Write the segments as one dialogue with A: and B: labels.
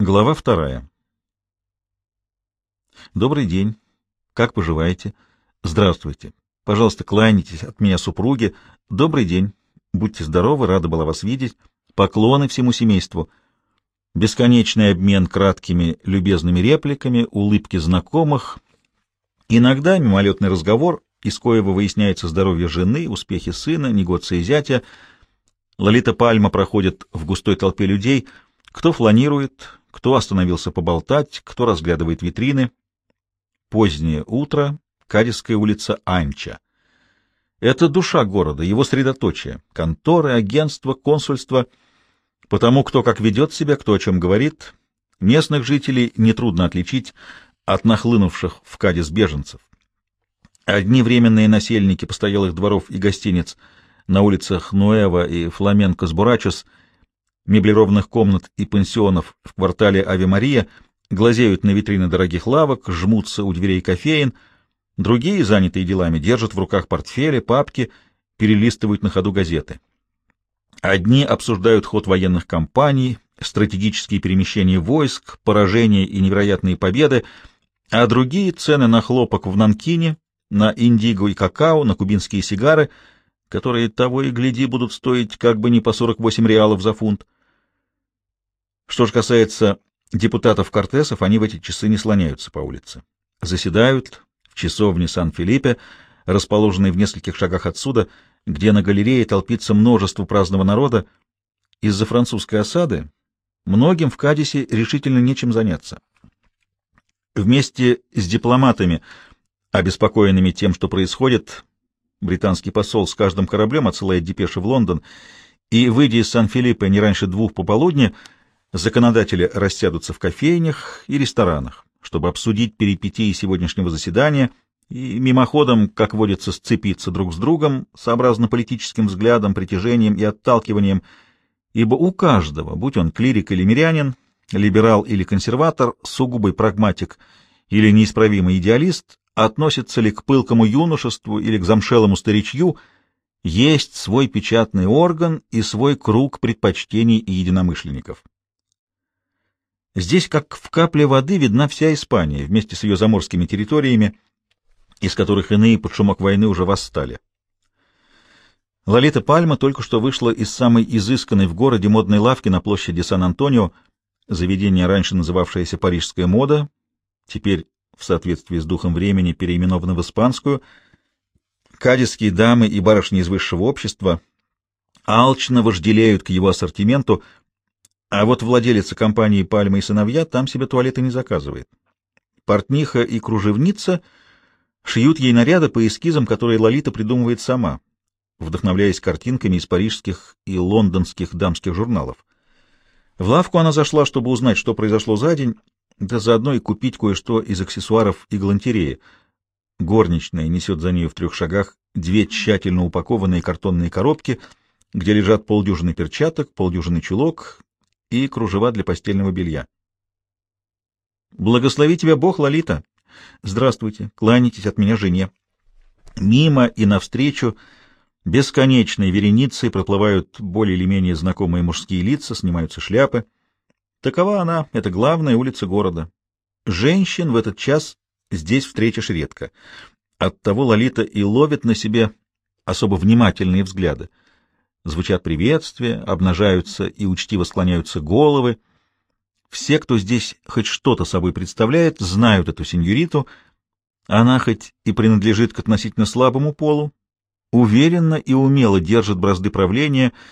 A: Глава вторая. Добрый день. Как поживаете? Здравствуйте. Пожалуйста, кланяйтесь от меня супруге. Добрый день. Будьте здоровы, рада была вас видеть. Поклоны всему семейству. Бесконечный обмен краткими любезными репликами, улыбки знакомых. Иногда мимолетный разговор, из коего выясняется здоровье жены, успехи сына, негодцы зятя. Лолита Пальма проходит в густой толпе людей, кто фланирует, кто остановился поболтать, кто разглядывает витрины. Позднее утро, Кадисская улица Анча. Это душа города, его средоточие, конторы, агентства, консульства. Потому кто как ведет себя, кто о чем говорит, местных жителей нетрудно отличить от нахлынувших в Кадис беженцев. Одни временные насельники постоялых дворов и гостиниц на улицах Нуэва и Фламенко с Бурачос — меблированных комнат и пансионов в квартале Ави-Мария глазеют на витрины дорогих лавок, жмутся у дверей кофеин, другие, занятые делами, держат в руках портфели, папки, перелистывают на ходу газеты. Одни обсуждают ход военных кампаний, стратегические перемещения войск, поражения и невероятные победы, а другие — цены на хлопок в Нанкине, на индиго и какао, на кубинские сигары — которые того и гляди будут стоить как бы не по 48 реалов за фунт. Что же касается депутатов-кортесов, они в эти часы не слоняются по улице. Заседают в часовне Сан-Филиппе, расположенной в нескольких шагах отсюда, где на галерее толпится множество праздного народа. Из-за французской осады многим в Кадисе решительно нечем заняться. Вместе с дипломатами, обеспокоенными тем, что происходит, Британский посол с каждым кораблем отсылает депеши в Лондон, и, выйдя из Сан-Филиппа не раньше двух пополудни, законодатели рассядутся в кофейнях и ресторанах, чтобы обсудить перипетии сегодняшнего заседания и мимоходом, как водится, сцепиться друг с другом, сообразно политическим взглядам, притяжением и отталкиванием, ибо у каждого, будь он клирик или мирянин, либерал или консерватор, сугубый прагматик или неисправимый идеалист, относится ли к пылкому юношеству или к замшелому старичью, есть свой печатный орган и свой круг предпочтений и единомышленников. Здесь, как в капле воды, видна вся Испания вместе с ее заморскими территориями, из которых иные под шумок войны уже восстали. Лолита Пальма только что вышла из самой изысканной в городе модной лавки на площади Сан-Антонио, заведение, раньше называвшееся «Парижская мода», теперь в соответствии с духом времени переименована в испанскую, кадисские дамы и барышни из высшего общества алчно вожделеют к его ассортименту, а вот владелица компании «Пальма и сыновья» там себе туалеты не заказывает. Портниха и кружевница шьют ей наряды по эскизам, которые Лолита придумывает сама, вдохновляясь картинками из парижских и лондонских дамских журналов. В лавку она зашла, чтобы узнать, что произошло за день, да заодно и купить кое-что из аксессуаров и галантереи. Горничная несет за нее в трех шагах две тщательно упакованные картонные коробки, где лежат полдюжины перчаток, полдюжины чулок и кружева для постельного белья. «Благослови тебя Бог, Лолита!» «Здравствуйте, кланяйтесь от меня жене». Мимо и навстречу бесконечной вереницей проплывают более или менее знакомые мужские лица, снимаются шляпы — Такова она, это главная улица города. Женщин в этот час здесь встретишь редко. Оттого Лолита и ловит на себе особо внимательные взгляды. Звучат приветствия, обнажаются и учтиво склоняются головы. Все, кто здесь хоть что-то собой представляет, знают эту сеньориту. Она хоть и принадлежит к относительно слабому полу, уверенно и умело держит бразды правления —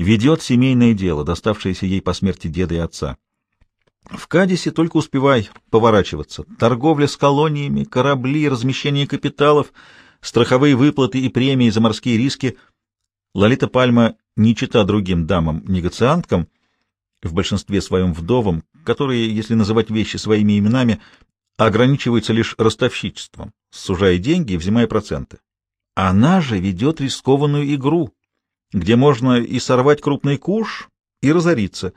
A: ведет семейное дело, доставшееся ей по смерти деда и отца. В Кадисе только успевай поворачиваться. Торговля с колониями, корабли, размещение капиталов, страховые выплаты и премии за морские риски. Лолита Пальма не чита другим дамам-негацианткам, в большинстве своем вдовам, которые, если называть вещи своими именами, ограничиваются лишь ростовщичеством, сужая деньги и взимая проценты. Она же ведет рискованную игру, где можно и сорвать крупный куш, и разориться.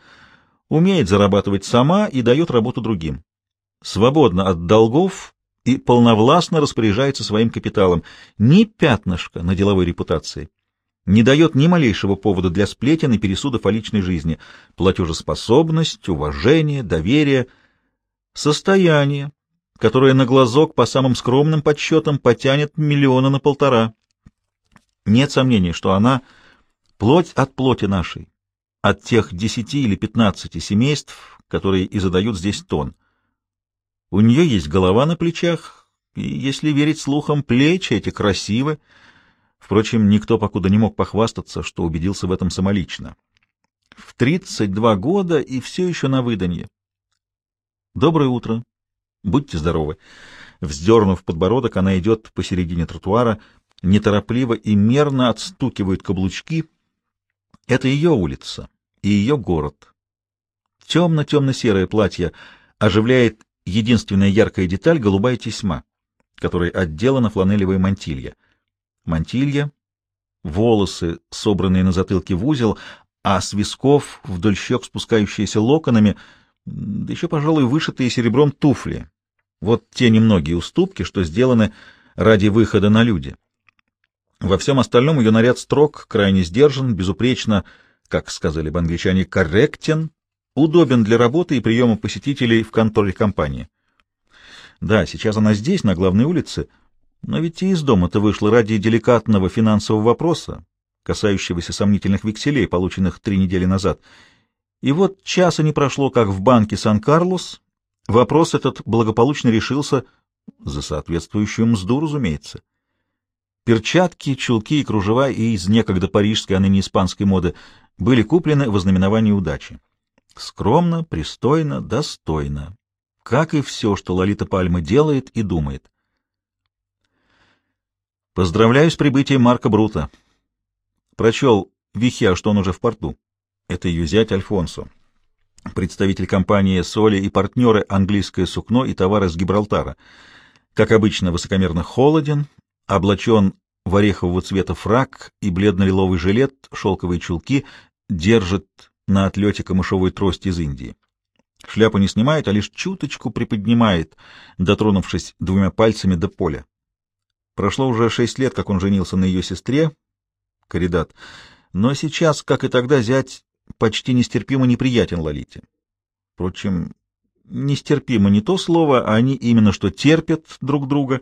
A: Умеет зарабатывать сама и дает работу другим. Свободно от долгов и полновластно распоряжается своим капиталом. Ни пятнышка на деловой репутации. не дает ни малейшего повода для сплетен и пересудов о личной жизни. Платежеспособность, уважение, доверие, состояние, которое на глазок по самым скромным подсчетам потянет миллиона на полтора. Нет сомнений, что она — плоть от плоти нашей, от тех десяти или пятнадцати семейств, которые и задают здесь тон. У нее есть голова на плечах, и, если верить слухам, плечи эти красивы, Впрочем, никто покуда не мог похвастаться, что убедился в этом самолично. В 32 года и все еще на выданье. Доброе утро. Будьте здоровы. Вздернув подбородок, она идет посередине тротуара, неторопливо и мерно отстукивает каблучки. Это ее улица и ее город. Темно-темно-серое платье оживляет единственная яркая деталь — голубая тесьма, которой отделана фланелевая мантилья — мантилья, волосы, собранные на затылке в узел, а с висков вдоль щек спускающиеся локонами, да еще, пожалуй, вышитые серебром туфли. Вот те немногие уступки, что сделаны ради выхода на люди. Во всем остальном ее наряд строг, крайне сдержан, безупречно, как сказали бы англичане, корректен, удобен для работы и приема посетителей в конторе компании. Да, сейчас она здесь, на главной улице, — но ведь и из дома-то вышла ради деликатного финансового вопроса, касающегося сомнительных векселей, полученных три недели назад. И вот часа не прошло, как в банке Сан-Карлос вопрос этот благополучно решился за соответствующую мзду, разумеется. Перчатки, чулки и кружева из некогда парижской, а ныне испанской моды были куплены в ознаменовании удачи. Скромно, пристойно, достойно. Как и все, что Лолита Пальма делает и думает. Поздравляю с прибытием Марка Брута. Прочел Вихя, что он уже в порту. Это ее зять Альфонсо. Представитель компании «Соли» и партнеры «Английское сукно» и товары с Гибралтара. Как обычно, высокомерно холоден, облачен в орехового цвета фрак и бледно-лиловый жилет, шелковые чулки, держит на отлете камышовую трость из Индии. Шляпу не снимает, а лишь чуточку приподнимает, дотронувшись двумя пальцами до поля. Прошло уже шесть лет, как он женился на ее сестре, Каридат, но сейчас, как и тогда, зять почти нестерпимо неприятен Лолите. Впрочем, нестерпимо не то слово, а они именно что терпят друг друга,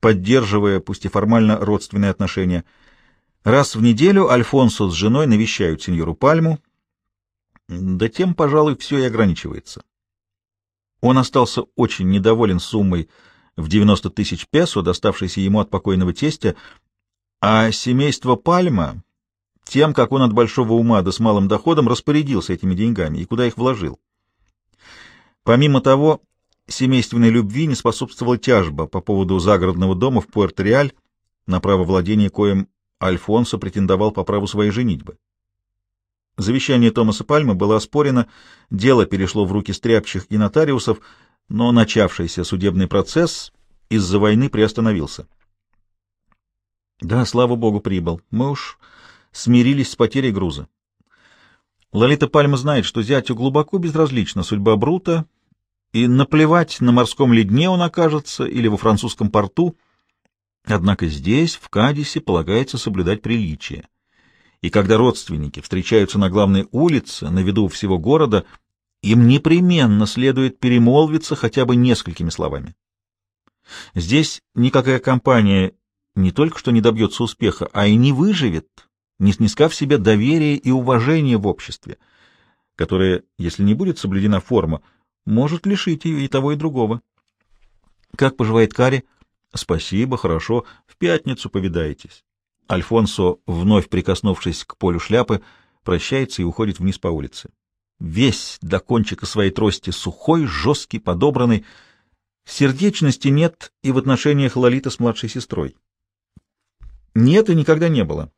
A: поддерживая, пусть и формально, родственные отношения. Раз в неделю Альфонсо с женой навещают сеньору Пальму, да тем, пожалуй, все и ограничивается. Он остался очень недоволен суммой в 90 тысяч песо, доставшейся ему от покойного тестя, а семейство Пальма тем, как он от большого ума да с малым доходом распорядился этими деньгами и куда их вложил. Помимо того, семейственной любви не способствовала тяжба по поводу загородного дома в Пуэрто-Реаль, на право владения коем Альфонсо претендовал по праву своей женитьбы. Завещание Томаса Пальмы было оспорено, дело перешло в руки стряпчих и нотариусов, но начавшийся судебный процесс из-за войны приостановился. Да, слава богу, прибыл. Мы уж смирились с потерей груза. Лолита Пальма знает, что зятю глубоко безразлична судьба Брута, и наплевать, на морском ледне он окажется или во французском порту. Однако здесь, в Кадисе, полагается соблюдать приличие. И когда родственники встречаются на главной улице, на виду всего города, им непременно следует перемолвиться хотя бы несколькими словами. Здесь никакая компания не только что не добьется успеха, а и не выживет, не снискав себе доверие и уважение в обществе, которое, если не будет соблюдена форма, может лишить ее и того, и другого. Как поживает Кари? Спасибо, хорошо. В пятницу повидаетесь. Альфонсо, вновь прикоснувшись к полю шляпы, прощается и уходит вниз по улице весь до кончика своей трости сухой, жесткий, подобранный. Сердечности нет и в отношениях Лолита с младшей сестрой. Нет и никогда не было.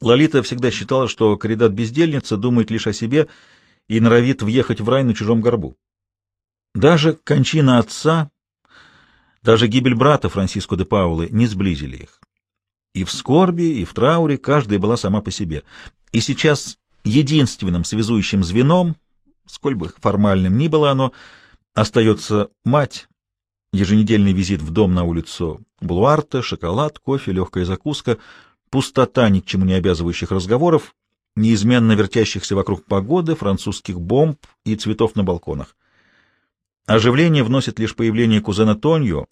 A: Лолита всегда считала, что Каридат-бездельница думает лишь о себе и норовит въехать в рай на чужом горбу. Даже кончина отца, даже гибель брата Франциско де Паулы не сблизили их. И в скорби, и в трауре каждая была сама по себе. И сейчас единственным связующим звеном, сколь бы формальным ни было оно, остается мать, еженедельный визит в дом на улицу Блуарта, шоколад, кофе, легкая закуска, пустота ни к чему не обязывающих разговоров, неизменно вертящихся вокруг погоды, французских бомб и цветов на балконах. Оживление вносит лишь появление кузена Тонью,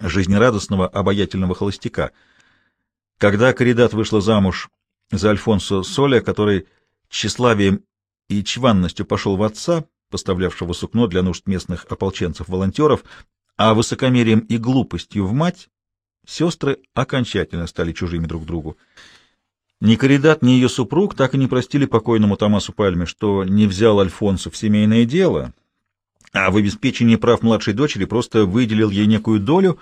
A: жизнерадостного, обаятельного холостяка. Когда Коридат вышла замуж за Альфонсо Соля, который тщеславием и чванностью пошел в отца, поставлявшего сукно для нужд местных ополченцев-волонтеров, а высокомерием и глупостью в мать, сестры окончательно стали чужими друг другу. Ни Коридат, ни ее супруг так и не простили покойному Томасу Пальме, что не взял Альфонсо в семейное дело, а в обеспечении прав младшей дочери просто выделил ей некую долю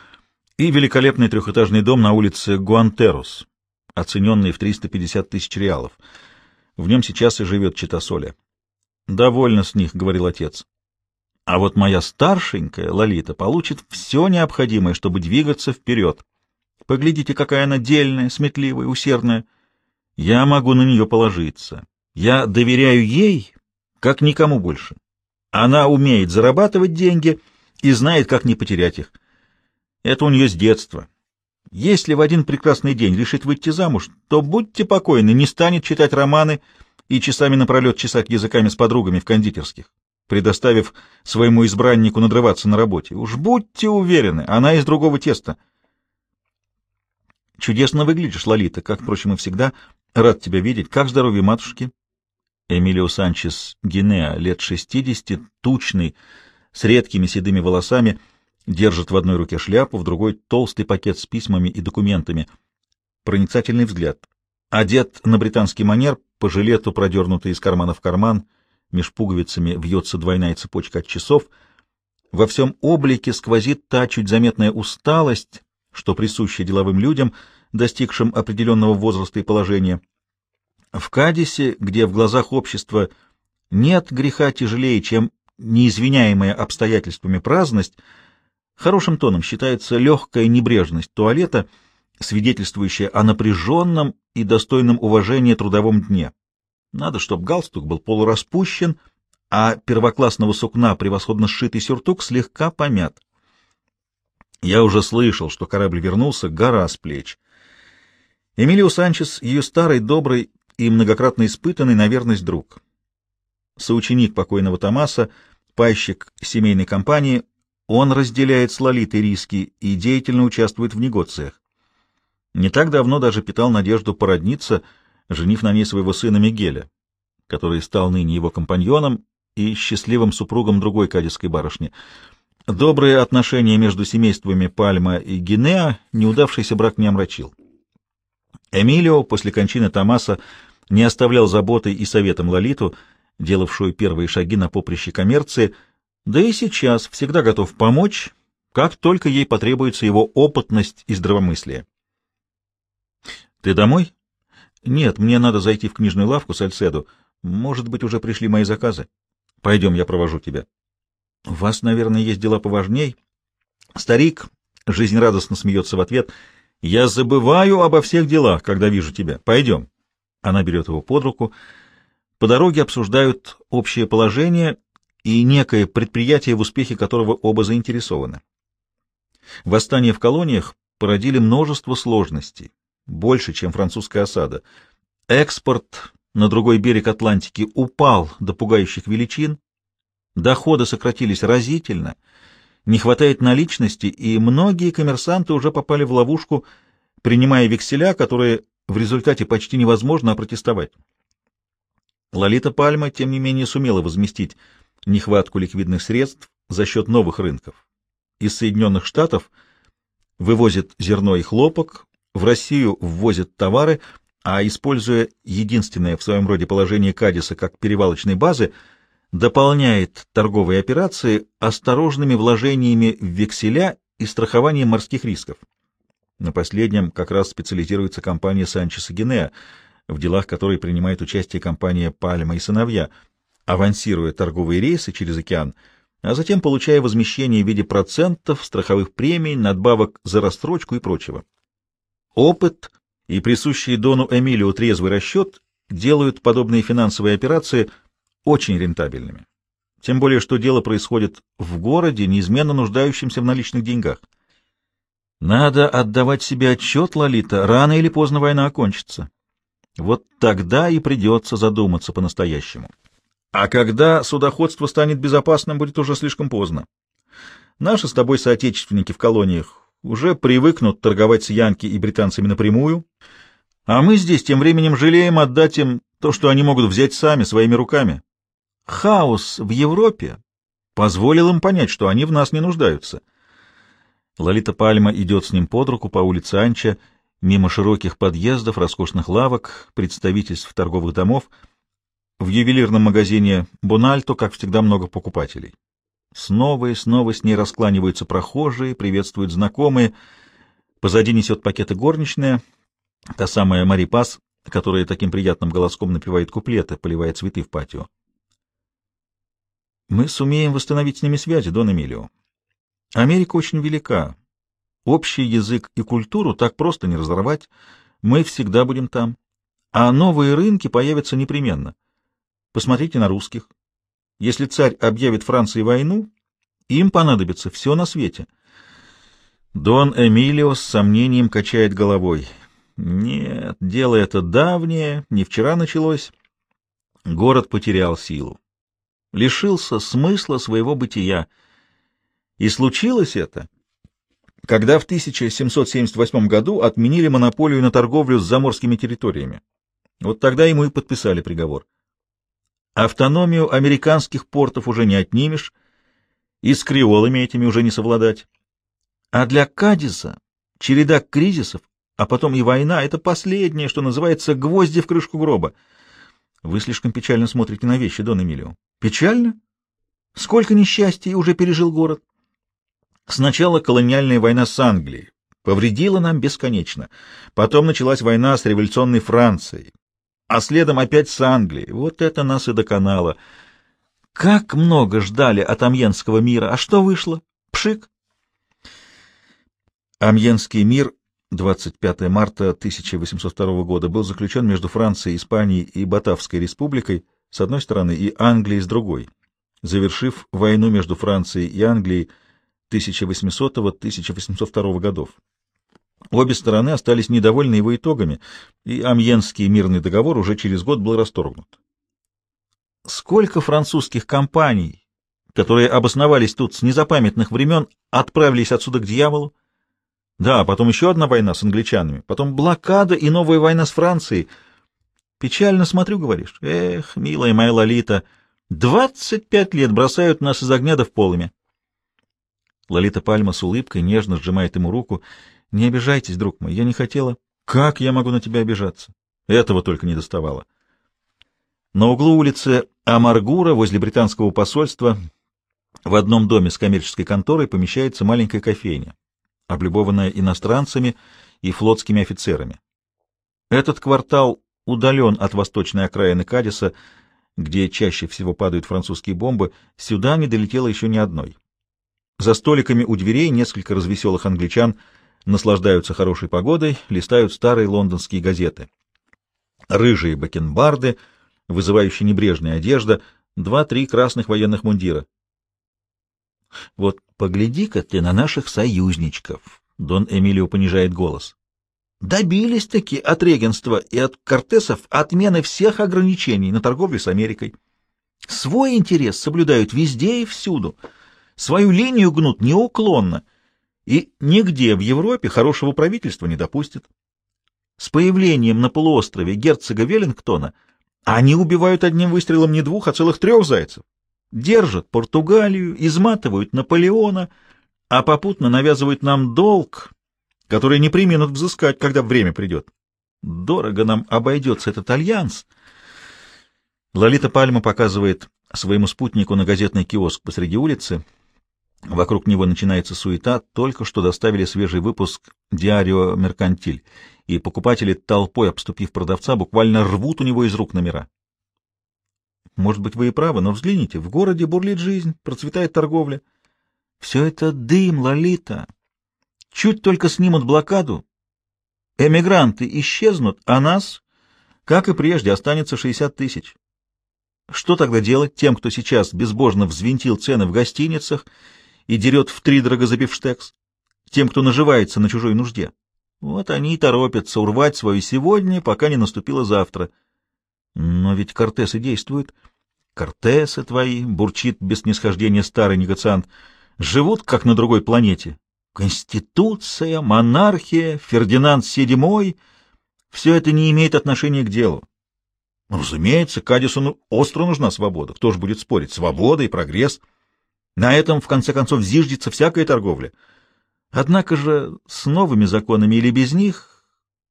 A: и великолепный трехэтажный дом на улице Гуантерос, оцененный в 350 тысяч реалов. В нем сейчас и живет чита Соля. «Довольно с них», — говорил отец. «А вот моя старшенькая, Лолита, получит все необходимое, чтобы двигаться вперед. Поглядите, какая она дельная, сметливая, усердная. Я могу на нее положиться. Я доверяю ей, как никому больше. Она умеет зарабатывать деньги и знает, как не потерять их. Это у нее с детства. Если в один прекрасный день решит выйти замуж, то будьте покойны, не станет читать романы и часами напролет чесать языками с подругами в кондитерских, предоставив своему избраннику надрываться на работе. Уж будьте уверены, она из другого теста. Чудесно выглядишь, Лолита, как, впрочем, и всегда. Рад тебя видеть. Как здоровье матушки? Эмилио Санчес Гинеа, лет шестидесяти, тучный, с редкими седыми волосами — Держит в одной руке шляпу, в другой — толстый пакет с письмами и документами. Проницательный взгляд. Одет на британский манер, по жилету, продернутый из кармана в карман, меж пуговицами вьется двойная цепочка от часов. Во всем облике сквозит та чуть заметная усталость, что присуща деловым людям, достигшим определенного возраста и положения. В Кадисе, где в глазах общества нет греха тяжелее, чем неизвиняемая обстоятельствами праздность, Хорошим тоном считается легкая небрежность туалета, свидетельствующая о напряженном и достойном уважения трудовом дне. Надо, чтобы галстук был полураспущен, а первоклассного сукна превосходно сшитый сюртук слегка помят. Я уже слышал, что корабль вернулся, гора с плеч. Эмилио Санчес — ее старый, добрый и многократно испытанный на верность друг. Соученик покойного Томаса, пайщик семейной компании, он разделяет с Лолитой риски и деятельно участвует в негоциях. Не так давно даже питал надежду породниться, женив на ней своего сына Мигеля, который стал ныне его компаньоном и счастливым супругом другой кадисской барышни. Добрые отношения между семействами Пальма и Гинеа неудавшийся брак не омрачил. Эмилио после кончины Томаса не оставлял заботой и советом Лолиту, делавшую первые шаги на поприще коммерции, да и сейчас всегда готов помочь, как только ей потребуется его опытность и здравомыслие. «Ты домой?» «Нет, мне надо зайти в книжную лавку с Альседу. Может быть, уже пришли мои заказы. Пойдем, я провожу тебя». «У вас, наверное, есть дела поважней?» Старик жизнерадостно смеется в ответ. «Я забываю обо всех делах, когда вижу тебя. Пойдем». Она берет его под руку. По дороге обсуждают общее положение и некое предприятие, в успехе которого оба заинтересованы. Восстания в колониях породили множество сложностей, больше, чем французская осада. Экспорт на другой берег Атлантики упал до пугающих величин, доходы сократились разительно, не хватает наличности, и многие коммерсанты уже попали в ловушку, принимая векселя, которые в результате почти невозможно опротестовать. Лолита Пальма, тем не менее, сумела возместить нехватку ликвидных средств за счет новых рынков. Из Соединенных Штатов вывозят зерно и хлопок, в Россию ввозят товары, а используя единственное в своем роде положение Кадиса как перевалочной базы, дополняет торговые операции осторожными вложениями в векселя и страхованием морских рисков. На последнем как раз специализируется компания Санчеса Генеа, в делах которой принимает участие компания Пальма и сыновья — авансируя торговые рейсы через океан, а затем получая возмещение в виде процентов, страховых премий, надбавок за рассрочку и прочего. Опыт и присущий Дону Эмилио трезвый расчет делают подобные финансовые операции очень рентабельными. Тем более, что дело происходит в городе, неизменно нуждающемся в наличных деньгах. Надо отдавать себе отчет, Лолита, рано или поздно война окончится. Вот тогда и придется задуматься по-настоящему. А когда судоходство станет безопасным, будет уже слишком поздно. Наши с тобой соотечественники в колониях уже привыкнут торговать с янки и британцами напрямую, а мы здесь тем временем жалеем отдать им то, что они могут взять сами, своими руками. Хаос в Европе позволил им понять, что они в нас не нуждаются. Лолита Пальма идет с ним под руку по улице Анча, мимо широких подъездов, роскошных лавок, представительств торговых домов. В ювелирном магазине «Бональто», как всегда, много покупателей. Снова и снова с ней раскланиваются прохожие, приветствуют знакомые. Позади несет пакеты горничная, та самая Мари Пас, которая таким приятным голоском напевает куплеты, поливая цветы в патио. Мы сумеем восстановить с ними связи, Дон Эмилио. Америка очень велика. Общий язык и культуру так просто не разорвать. Мы всегда будем там. А новые рынки появятся непременно. Посмотрите на русских. Если царь объявит Франции войну, им понадобится все на свете. Дон Эмилио с сомнением качает головой. Нет, дело это давнее, не вчера началось. Город потерял силу, лишился смысла своего бытия. И случилось это, когда в 1778 году отменили монополию на торговлю с заморскими территориями. Вот тогда ему и подписали приговор. Автономию американских портов уже не отнимешь, и с креолами этими уже не совладать. А для Кадиса череда кризисов, а потом и война — это последнее, что называется гвозди в крышку гроба. Вы слишком печально смотрите на вещи, Дон Эмилио. Печально? Сколько несчастий уже пережил город? Сначала колониальная война с Англией повредила нам бесконечно. Потом началась война с революционной Францией а следом опять с Англии. Вот это нас и доконало. Как много ждали от Амьенского мира, а что вышло? Пшик! Амьенский мир 25 марта 1802 года был заключен между Францией, Испанией и Батавской республикой с одной стороны и Англией с другой, завершив войну между Францией и Англией 1800-1802 годов. Обе стороны остались недовольны его итогами, и Амьенский мирный договор уже через год был расторгнут. Сколько французских компаний, которые обосновались тут с незапамятных времен, отправились отсюда к дьяволу? Да, потом еще одна война с англичанами, потом блокада и новая война с Францией. Печально смотрю, говоришь. Эх, милая моя Лолита, двадцать пять лет бросают нас из огня да в полыми. Лолита Пальма с улыбкой нежно сжимает ему руку — не обижайтесь, друг мой, я не хотела. Как я могу на тебя обижаться? Этого только не доставало. На углу улицы Амаргура, возле британского посольства, в одном доме с коммерческой конторой помещается маленькая кофейня, облюбованная иностранцами и флотскими офицерами. Этот квартал удален от восточной окраины Кадиса, где чаще всего падают французские бомбы, сюда не долетело еще ни одной. За столиками у дверей несколько развеселых англичан — наслаждаются хорошей погодой, листают старые лондонские газеты. Рыжие бакенбарды, вызывающие небрежная одежда, два-три красных военных мундира. Вот погляди-ка ты на наших союзничков, Дон Эмилио понижает голос. Добились-таки от регенства и от кортесов отмены всех ограничений на торговлю с Америкой. Свой интерес соблюдают везде и всюду. Свою линию гнут неуклонно — и нигде в Европе хорошего правительства не допустят. С появлением на полуострове герцога Веллингтона они убивают одним выстрелом не двух, а целых трех зайцев. Держат Португалию, изматывают Наполеона, а попутно навязывают нам долг, который не применут взыскать, когда время придет. Дорого нам обойдется этот альянс. Лолита Пальма показывает своему спутнику на газетный киоск посреди улицы — Вокруг него начинается суета, только что доставили свежий выпуск «Диарио Меркантиль», и покупатели, толпой обступив продавца, буквально рвут у него из рук номера. Может быть, вы и правы, но взгляните, в городе бурлит жизнь, процветает торговля. Все это дым, Лолита. Чуть только снимут блокаду, эмигранты исчезнут, а нас, как и прежде, останется 60 тысяч. Что тогда делать тем, кто сейчас безбожно взвинтил цены в гостиницах и дерет втридорого за бифштекс. тем, кто наживается на чужой нужде. Вот они и торопятся урвать свою сегодня, пока не наступило завтра. Но ведь Кортесы действуют. Кортесы твои, бурчит без снисхождения старый негациант, живут как на другой планете. Конституция, монархия, Фердинанд VII — все это не имеет отношения к делу. Ну, разумеется, Кадисону остро нужна свобода. Кто же будет спорить? Свобода и прогресс. На этом, в конце концов, зиждется всякая торговля. Однако же с новыми законами или без них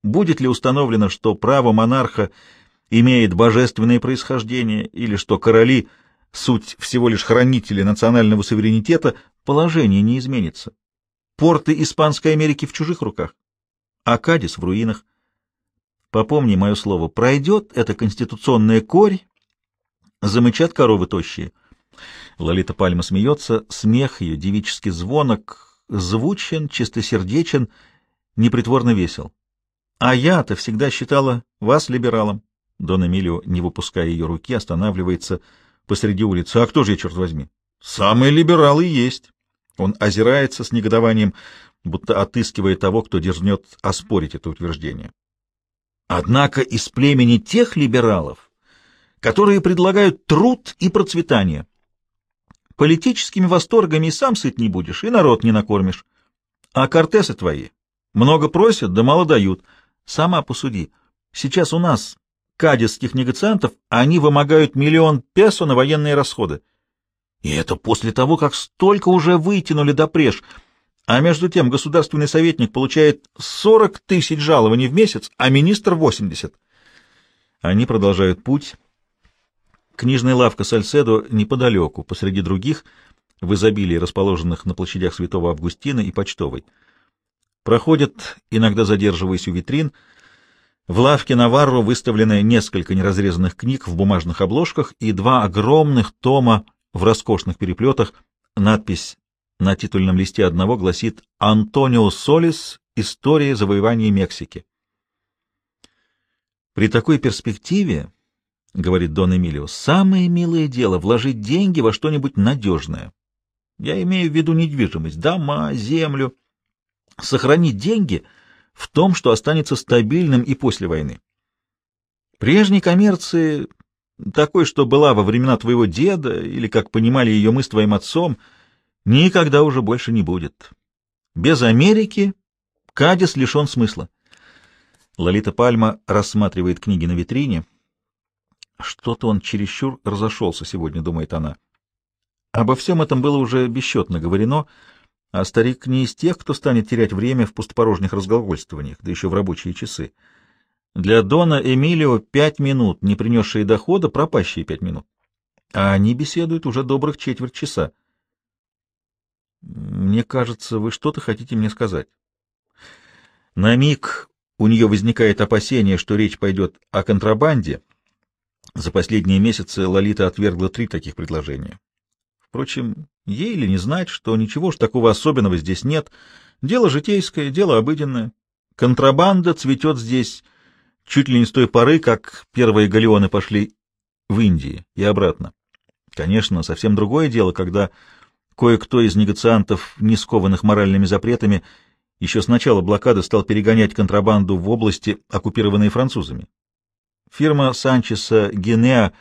A: будет ли установлено, что право монарха имеет божественное происхождение или что короли — суть всего лишь хранители национального суверенитета, положение не изменится. Порты Испанской Америки в чужих руках, а Кадис в руинах. Попомни мое слово, пройдет эта конституционная корь, замычат коровы тощие. Лолита Пальма смеется, смех ее девический звонок, звучен, чистосердечен, непритворно весел. А я-то всегда считала вас либералом. Дон Эмилио, не выпуская ее руки, останавливается посреди улицы. А кто же я, черт возьми? Самый либерал и есть. Он озирается с негодованием, будто отыскивая того, кто дерзнет оспорить это утверждение. Однако из племени тех либералов, которые предлагают труд и процветание. Политическими восторгами и сам сыт не будешь, и народ не накормишь. А кортесы твои много просят, да мало дают. Сама посуди. Сейчас у нас, кадисских негациантов, они вымогают миллион песо на военные расходы. И это после того, как столько уже вытянули до преж — а между тем государственный советник получает 40 тысяч жалований в месяц, а министр — 80. Они продолжают путь. Книжная лавка Сальседо неподалеку, посреди других, в изобилии расположенных на площадях Святого Августина и Почтовой. Проходят, иногда задерживаясь у витрин, в лавке Наварро выставлены несколько неразрезанных книг в бумажных обложках и два огромных тома в роскошных переплетах, надпись на титульном листе одного гласит «Антонио Солис. История завоевания Мексики». При такой перспективе, — говорит Дон Эмилио, — самое милое дело — вложить деньги во что-нибудь надежное. Я имею в виду недвижимость, дома, землю. Сохранить деньги в том, что останется стабильным и после войны. Прежней коммерции, такой, что была во времена твоего деда, или, как понимали ее мы с твоим отцом — никогда уже больше не будет. Без Америки Кадис лишен смысла. Лолита Пальма рассматривает книги на витрине. Что-то он чересчур разошелся сегодня, думает она. Обо всем этом было уже бесчетно говорено, а старик не из тех, кто станет терять время в пустопорожних разглагольствованиях, да еще в рабочие часы. Для Дона Эмилио пять минут, не принесшие дохода, пропащие пять минут. А они беседуют уже добрых четверть часа. Мне кажется, вы что-то хотите мне сказать. На миг у нее возникает опасение, что речь пойдет о контрабанде. За последние месяцы Лолита отвергла три таких предложения. Впрочем, ей ли не знать, что ничего ж такого особенного здесь нет. Дело житейское, дело обыденное. Контрабанда цветет здесь чуть ли не с той поры, как первые галеоны пошли в Индии и обратно. Конечно, совсем другое дело, когда Кое-кто из негациантов, не скованных моральными запретами, еще с начала блокады стал перегонять контрабанду в области, оккупированные французами. Фирма Санчеса Генеа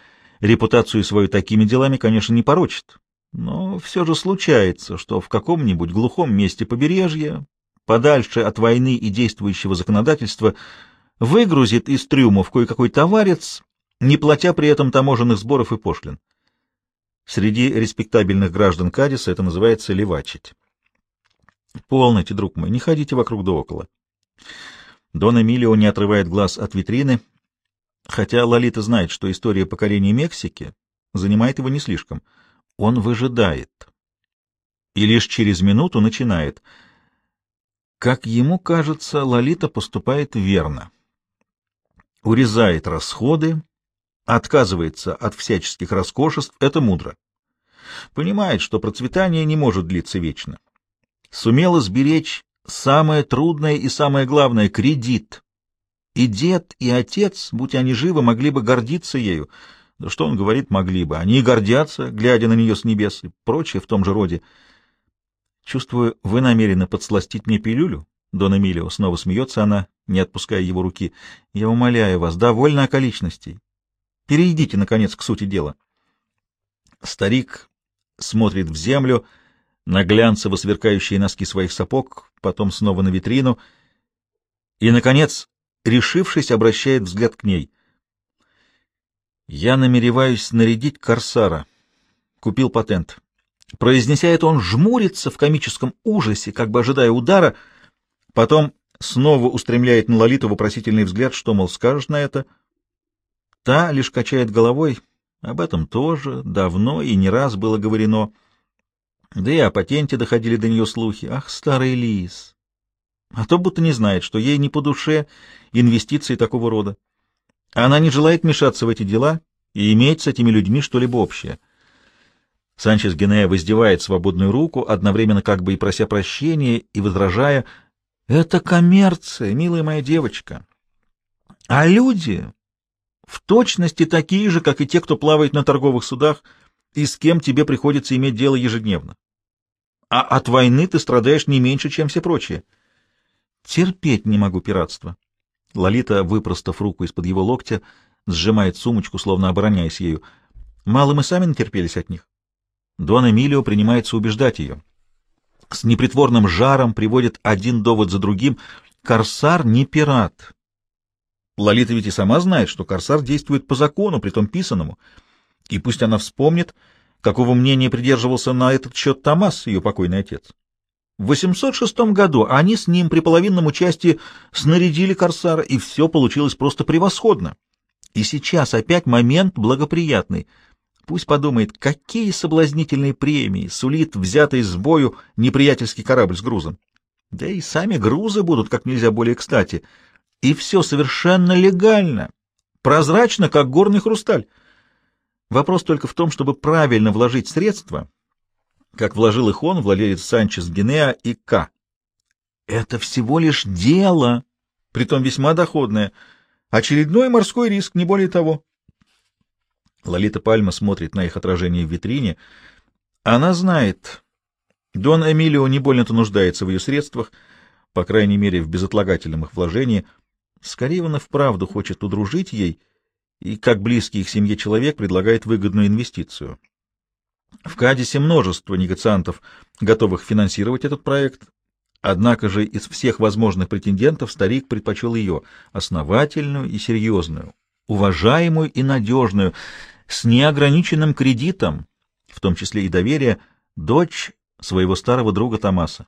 A: репутацию свою такими делами, конечно, не порочит, но все же случается, что в каком-нибудь глухом месте побережья, подальше от войны и действующего законодательства, выгрузит из трюмов кое-какой товарец, не платя при этом таможенных сборов и пошлин. Среди респектабельных граждан Кадиса это называется левачить. Полноте, друг мой, не ходите вокруг да около. Дон Эмилио не отрывает глаз от витрины, хотя Лолита знает, что история покорения Мексики занимает его не слишком. Он выжидает. И лишь через минуту начинает. Как ему кажется, Лолита поступает верно. Урезает расходы, отказывается от всяческих роскошеств, это мудро. Понимает, что процветание не может длиться вечно. Сумела сберечь самое трудное и самое главное — кредит. И дед, и отец, будь они живы, могли бы гордиться ею. Да что он говорит, могли бы. Они и гордятся, глядя на нее с небес, и прочее в том же роде. Чувствую, вы намерены подсластить мне пилюлю? Дон Эмилио снова смеется она, не отпуская его руки. Я умоляю вас, довольно околичностей. Перейдите, наконец, к сути дела. Старик смотрит в землю, на глянцево сверкающие носки своих сапог, потом снова на витрину и, наконец, решившись, обращает взгляд к ней. «Я намереваюсь нарядить корсара. Купил патент. Произнеся это, он жмурится в комическом ужасе, как бы ожидая удара, потом снова устремляет на Лолиту вопросительный взгляд, что, мол, скажешь на это. Та лишь качает головой. Об этом тоже давно и не раз было говорено. Да и о патенте доходили до нее слухи. Ах, старый лис! А то будто не знает, что ей не по душе инвестиции такого рода. Она не желает мешаться в эти дела и иметь с этими людьми что-либо общее. Санчес Генея воздевает свободную руку, одновременно как бы и прося прощения, и возражая, «Это коммерция, милая моя девочка. А люди в точности такие же, как и те, кто плавает на торговых судах, и с кем тебе приходится иметь дело ежедневно. А от войны ты страдаешь не меньше, чем все прочие. Терпеть не могу пиратство». Лолита, выпростав руку из-под его локтя, сжимает сумочку, словно обороняясь ею. Мало мы сами натерпелись от них. Дон Эмилио принимается убеждать ее. С непритворным жаром приводит один довод за другим. Корсар не пират. Лолита ведь и сама знает, что Корсар действует по закону, притом писанному. И пусть она вспомнит, какого мнения придерживался на этот счет Томас, ее покойный отец. В 806 году они с ним при половинном участии снарядили Корсара, и все получилось просто превосходно. И сейчас опять момент благоприятный — Пусть подумает, какие соблазнительные премии сулит взятый с бою неприятельский корабль с грузом. Да и сами грузы будут как нельзя более кстати. И все совершенно легально, прозрачно, как горный хрусталь. Вопрос только в том, чтобы правильно вложить средства, как вложил их он, владелец Санчес Генеа и К. Это всего лишь дело, притом весьма доходное. Очередной морской риск, не более того. Лолита Пальма смотрит на их отражение в витрине. Она знает, Дон Эмилио не больно-то нуждается в ее средствах, по крайней мере, в безотлагательном их вложении. Скорее, он и вправду хочет удружить ей, и, как близкий их семье человек, предлагает выгодную инвестицию. В Кадисе множество негациантов, готовых финансировать этот проект, однако же из всех возможных претендентов старик предпочел ее, основательную и серьезную, уважаемую и надежную, с неограниченным кредитом, в том числе и доверие, дочь своего старого друга Томаса.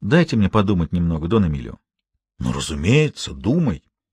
A: Дайте мне подумать немного, Дон Эмилио. Ну, разумеется, думай.